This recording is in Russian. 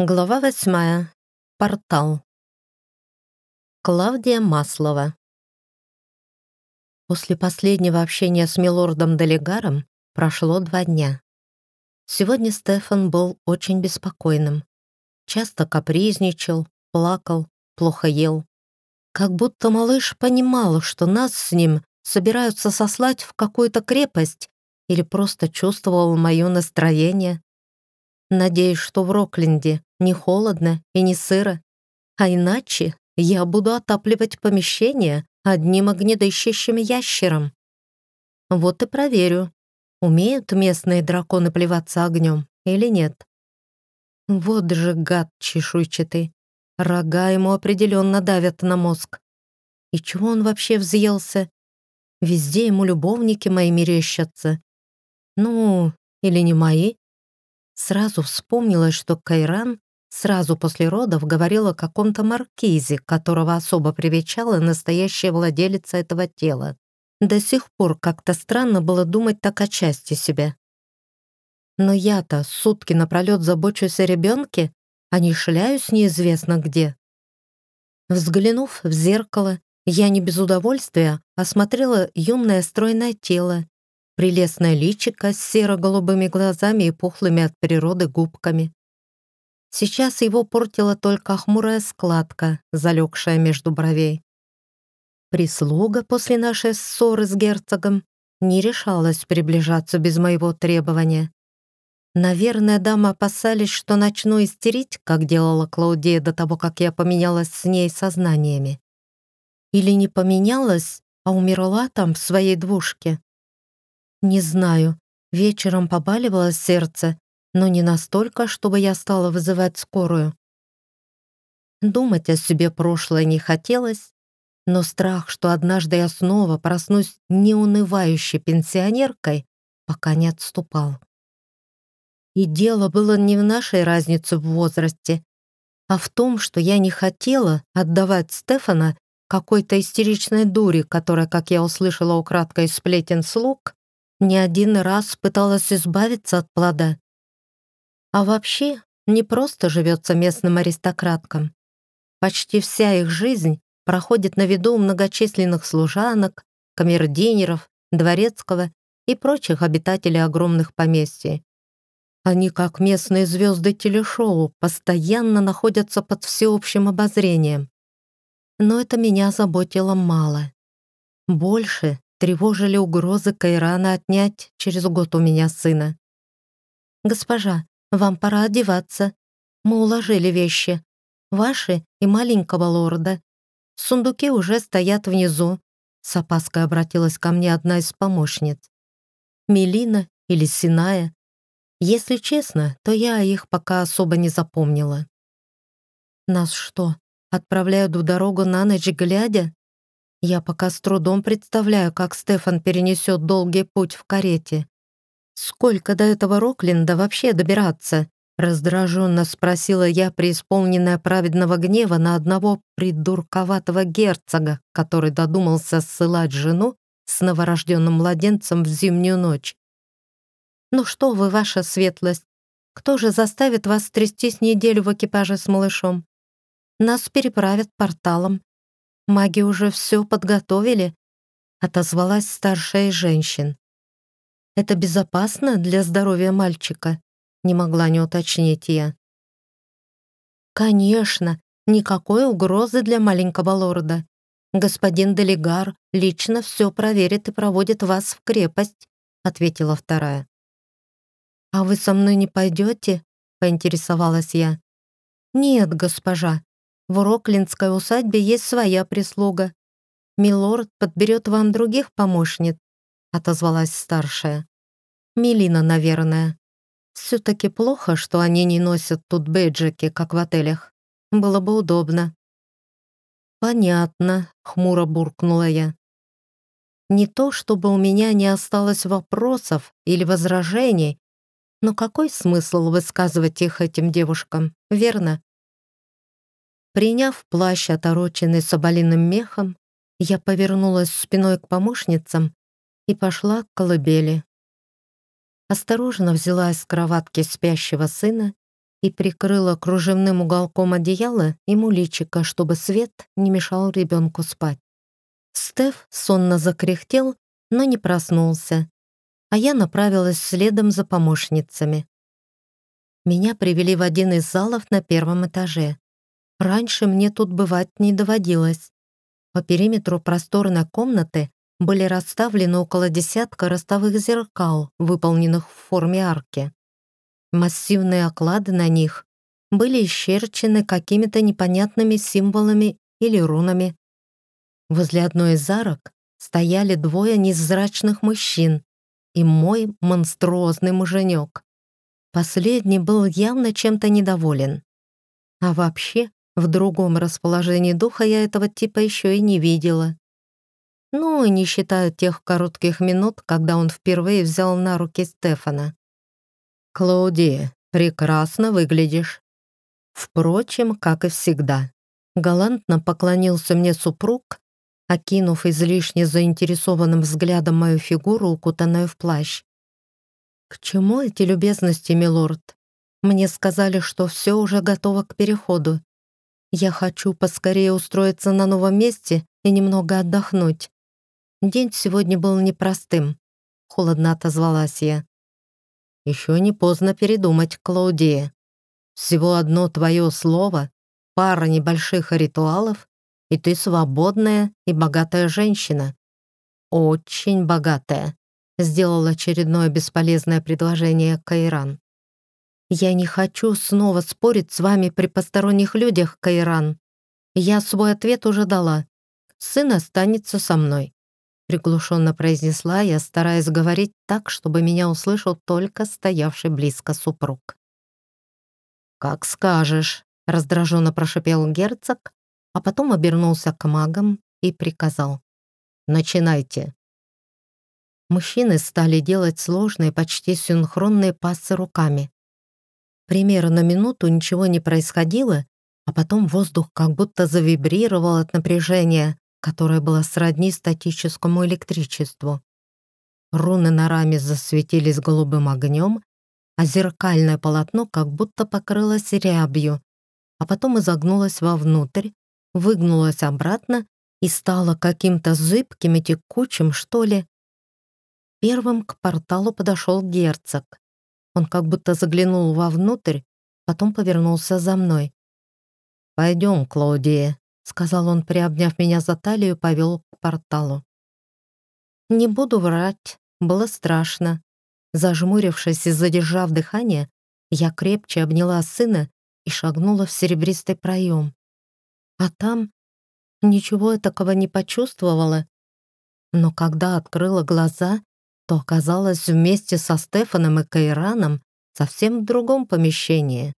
Глава восьмая. Портал. Клавдия Маслова. После последнего общения с милордом Делегаром прошло два дня. Сегодня Стефан был очень беспокойным. Часто капризничал, плакал, плохо ел. Как будто малыш понимал, что нас с ним собираются сослать в какую-то крепость или просто чувствовал мое настроение. Надеюсь, что в Рокленде не холодно и не сыро. А иначе я буду отапливать помещение одним огнедыщащим ящером. Вот и проверю, умеют местные драконы плеваться огнем или нет. Вот же гад чешуйчатый. Рога ему определенно давят на мозг. И чего он вообще взъелся? Везде ему любовники мои мерещатся. Ну, или не мои? Сразу вспомнилось, что Кайран сразу после родов говорил о каком-то маркизе, которого особо привечала настоящая владелица этого тела. До сих пор как-то странно было думать так о части себя. Но я-то сутки напролет забочусь о ребенке, а не шляюсь неизвестно где. Взглянув в зеркало, я не без удовольствия осмотрела юное стройное тело, прелестное личико с серо-голубыми глазами и пухлыми от природы губками. Сейчас его портила только хмурая складка, залегшая между бровей. Прислуга после нашей ссоры с герцогом не решалась приближаться без моего требования. Наверное, дамы опасались, что начну истерить, как делала Клаудия до того, как я поменялась с ней сознаниями. Или не поменялась, а умерла там в своей двушке. Не знаю, вечером побаливало сердце, но не настолько, чтобы я стала вызывать скорую. Думать о себе прошлое не хотелось, но страх, что однажды я снова проснусь неунывающей пенсионеркой, пока не отступал. И дело было не в нашей разнице в возрасте, а в том, что я не хотела отдавать Стефана какой-то истеричной дури, которая, как я услышала украдкой сплетен слуг, не один раз пыталась избавиться от плода. А вообще, не просто живется местным аристократкам. Почти вся их жизнь проходит на виду у многочисленных служанок, камердинеров, дворецкого и прочих обитателей огромных поместий. Они, как местные звезды телешоу, постоянно находятся под всеобщим обозрением. Но это меня заботило мало. Больше тревожили угрозы Кайрана отнять через год у меня сына. «Госпожа, вам пора одеваться. Мы уложили вещи. Ваши и маленького лорда. Сундуки уже стоят внизу», — с опаской обратилась ко мне одна из помощниц. «Мелина или Синая?» Если честно, то я их пока особо не запомнила. «Нас что, отправляют в дорогу на ночь глядя?» Я пока с трудом представляю, как Стефан перенесет долгий путь в карете. Сколько до этого Рокленда вообще добираться? Раздраженно спросила я, преисполненная праведного гнева на одного придурковатого герцога, который додумался ссылать жену с новорожденным младенцем в зимнюю ночь. «Ну что вы, ваша светлость, кто же заставит вас трястись неделю в экипаже с малышом? Нас переправят порталом, Маги уже все подготовили», — отозвалась старшая женщин. «Это безопасно для здоровья мальчика?» — не могла не уточнить я. «Конечно, никакой угрозы для маленького лорда. Господин Делегар лично все проверит и проводит вас в крепость», — ответила вторая. «А вы со мной не пойдете?» — поинтересовалась я. «Нет, госпожа, в Роклинской усадьбе есть своя прислуга. Милорд подберет вам других помощниц», — отозвалась старшая. «Мелина, наверное. Все-таки плохо, что они не носят тут бейджики, как в отелях. Было бы удобно». «Понятно», — хмуро буркнула я. «Не то, чтобы у меня не осталось вопросов или возражений, но какой смысл высказывать их этим девушкам, верно? Приняв плащ, отороченный соболиным мехом, я повернулась спиной к помощницам и пошла к колыбели. Осторожно взяла из кроватки спящего сына и прикрыла кружевным уголком одеяла ему личико, чтобы свет не мешал ребенку спать. Стеф сонно закряхтел, но не проснулся, а я направилась следом за помощницами. Меня привели в один из залов на первом этаже. Раньше мне тут бывать не доводилось. По периметру просторной комнаты были расставлены около десятка ростовых зеркал, выполненных в форме арки. Массивные оклады на них были исчерчены какими-то непонятными символами или рунами. Возле одной из арок стояли двое незрачных мужчин и мой монструозный муженек. Последний был явно чем-то недоволен. А вообще, в другом расположении духа я этого типа еще и не видела. Ну, не считая тех коротких минут, когда он впервые взял на руки Стефана. «Клауди, прекрасно выглядишь». Впрочем, как и всегда. Галантно поклонился мне супруг, окинув излишне заинтересованным взглядом мою фигуру, укутанную в плащ. «К чему эти любезности, милорд? Мне сказали, что все уже готово к переходу. Я хочу поскорее устроиться на новом месте и немного отдохнуть. День сегодня был непростым», — холодно отозвалась я. «Еще не поздно передумать, Клаудия. Всего одно твое слово, пара небольших ритуалов, и ты свободная и богатая женщина. Очень богатая», — сделал очередное бесполезное предложение Кайран. «Я не хочу снова спорить с вами при посторонних людях, Кайран. Я свой ответ уже дала. Сын останется со мной», — приглушенно произнесла я, стараясь говорить так, чтобы меня услышал только стоявший близко супруг. «Как скажешь», — раздраженно прошипел герцог, а потом обернулся к магам и приказал. «Начинайте». Мужчины стали делать сложные, почти синхронные пассы руками. Примерно минуту ничего не происходило, а потом воздух как будто завибрировал от напряжения, которое было сродни статическому электричеству. Руны на раме засветились голубым огнем, а зеркальное полотно как будто покрылось рябью, а потом изогнулось вовнутрь, выгнулось обратно и стало каким-то зыбким и текучим, что ли. Первым к порталу подошел герцог. Он как будто заглянул вовнутрь, потом повернулся за мной. «Пойдем, Клаудия», — сказал он, приобняв меня за талию, повел к порталу. Не буду врать, было страшно. Зажмурившись и задержав дыхание, я крепче обняла сына и шагнула в серебристый проем. А там ничего такого не почувствовала. Но когда открыла глаза, то оказалась вместе со Стефаном и Кайраном совсем в другом помещении.